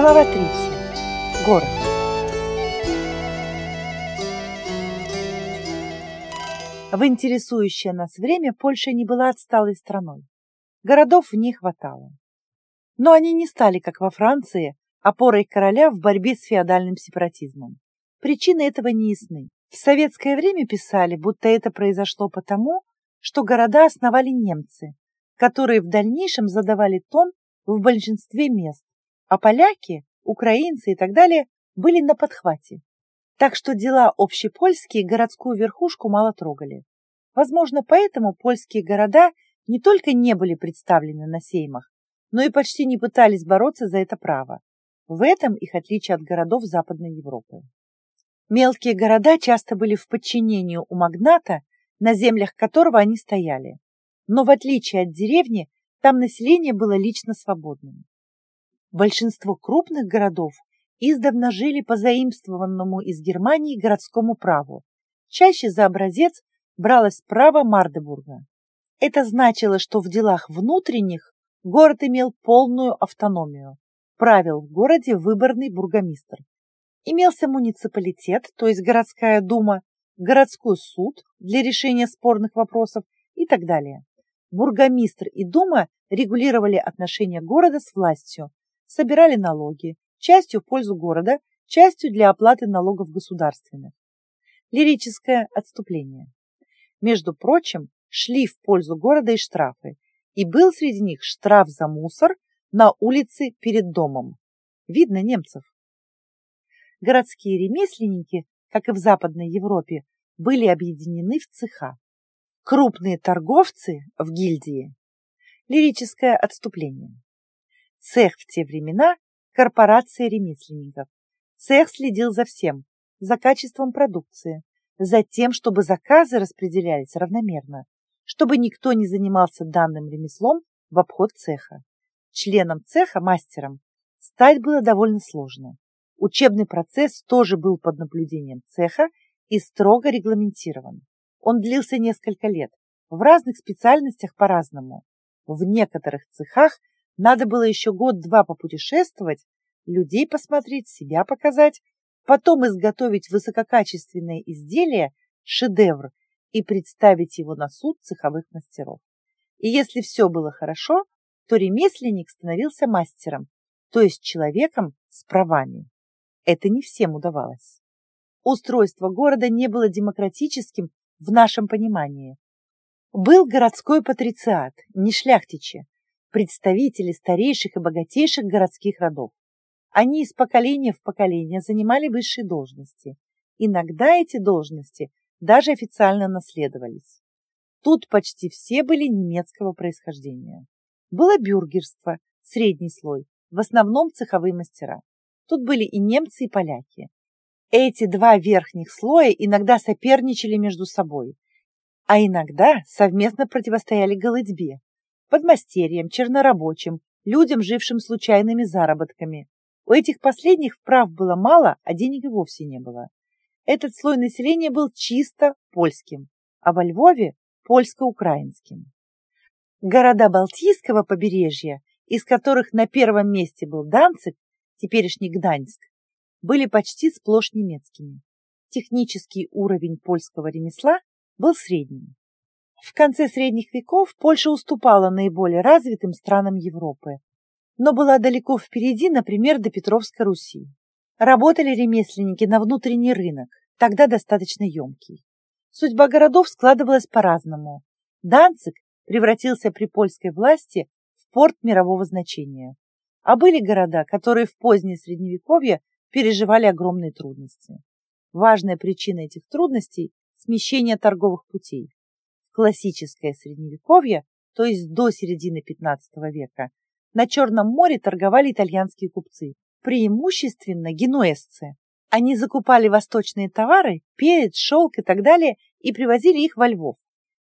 Глава 3. Город. В интересующее нас время Польша не была отсталой страной. Городов в ней хватало. Но они не стали, как во Франции, опорой короля в борьбе с феодальным сепаратизмом. Причины этого не ясны. В советское время писали, будто это произошло потому, что города основали немцы, которые в дальнейшем задавали тон в большинстве мест, а поляки, украинцы и так далее были на подхвате. Так что дела общепольские городскую верхушку мало трогали. Возможно, поэтому польские города не только не были представлены на сеймах, но и почти не пытались бороться за это право. В этом их отличие от городов Западной Европы. Мелкие города часто были в подчинении у магната, на землях которого они стояли. Но в отличие от деревни, там население было лично свободным. Большинство крупных городов издавна жили по заимствованному из Германии городскому праву. Чаще за образец бралось право Мардебурга. Это значило, что в делах внутренних город имел полную автономию. Правил в городе выборный бургомистр. Имелся муниципалитет, то есть городская дума, городской суд для решения спорных вопросов и так далее. Бургомистр и дума регулировали отношения города с властью, собирали налоги, частью в пользу города, частью для оплаты налогов государственных. Лирическое отступление. Между прочим, шли в пользу города и штрафы, и был среди них штраф за мусор на улице перед домом. Видно немцев. Городские ремесленники, как и в Западной Европе, были объединены в цеха. Крупные торговцы в гильдии. Лирическое отступление. Цех в те времена – корпорация ремесленников. Цех следил за всем, за качеством продукции, за тем, чтобы заказы распределялись равномерно, чтобы никто не занимался данным ремеслом в обход цеха. Членом цеха, мастером, стать было довольно сложно. Учебный процесс тоже был под наблюдением цеха и строго регламентирован. Он длился несколько лет, в разных специальностях по-разному. В некоторых цехах надо было еще год-два попутешествовать, людей посмотреть, себя показать, потом изготовить высококачественное изделие, шедевр, и представить его на суд цеховых мастеров. И если все было хорошо, то ремесленник становился мастером, то есть человеком с правами. Это не всем удавалось. Устройство города не было демократическим в нашем понимании. Был городской патрициат, не шляхтичи, представители старейших и богатейших городских родов. Они из поколения в поколение занимали высшие должности. Иногда эти должности даже официально наследовались. Тут почти все были немецкого происхождения. Было бюргерство, средний слой, в основном цеховые мастера. Тут были и немцы, и поляки. Эти два верхних слоя иногда соперничали между собой, а иногда совместно противостояли голодьбе, подмастерьям, чернорабочим, людям, жившим случайными заработками. У этих последних прав было мало, а денег и вовсе не было. Этот слой населения был чисто польским, а во Львове – польско-украинским. Города Балтийского побережья, из которых на первом месте был Данцик, теперешний Гданьск, были почти сплошь немецкими. Технический уровень польского ремесла был средним. В конце средних веков Польша уступала наиболее развитым странам Европы, но была далеко впереди, например, до Петровской Руси. Работали ремесленники на внутренний рынок, тогда достаточно емкий. Судьба городов складывалась по-разному. Данцик превратился при польской власти в порт мирового значения. А были города, которые в позднее Средневековье переживали огромные трудности. Важная причина этих трудностей – смещение торговых путей классическое средневековье, то есть до середины XV века, на Черном море торговали итальянские купцы, преимущественно генуэзцы. Они закупали восточные товары, перец, шелк и так далее, и привозили их во Львов.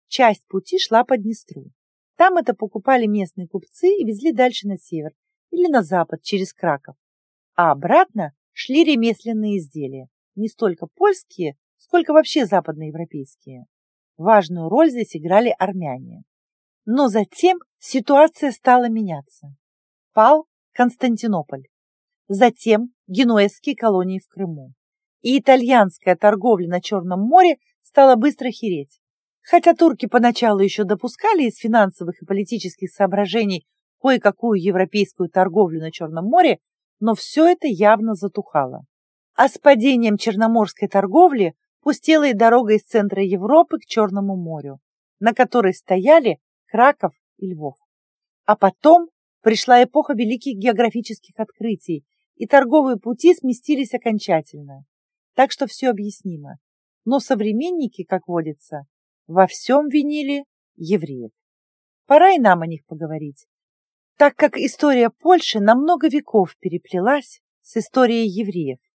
Часть пути шла по Днестру. Там это покупали местные купцы и везли дальше на север или на запад через Краков. А обратно шли ремесленные изделия, не столько польские, сколько вообще западноевропейские. Важную роль здесь играли армяне. Но затем ситуация стала меняться. Пал Константинополь. затем генуэзские колонии в Крыму. И итальянская торговля на Черном море стала быстро хереть. Хотя турки поначалу еще допускали из финансовых и политических соображений кое-какую европейскую торговлю на Черном море, но все это явно затухало. А с падением черноморской торговли пустела и дорога из центра Европы к Черному морю, на которой стояли Краков и Львов. А потом пришла эпоха великих географических открытий, и торговые пути сместились окончательно. Так что все объяснимо. Но современники, как водится, во всем винили евреев. Пора и нам о них поговорить, так как история Польши на много веков переплелась с историей евреев.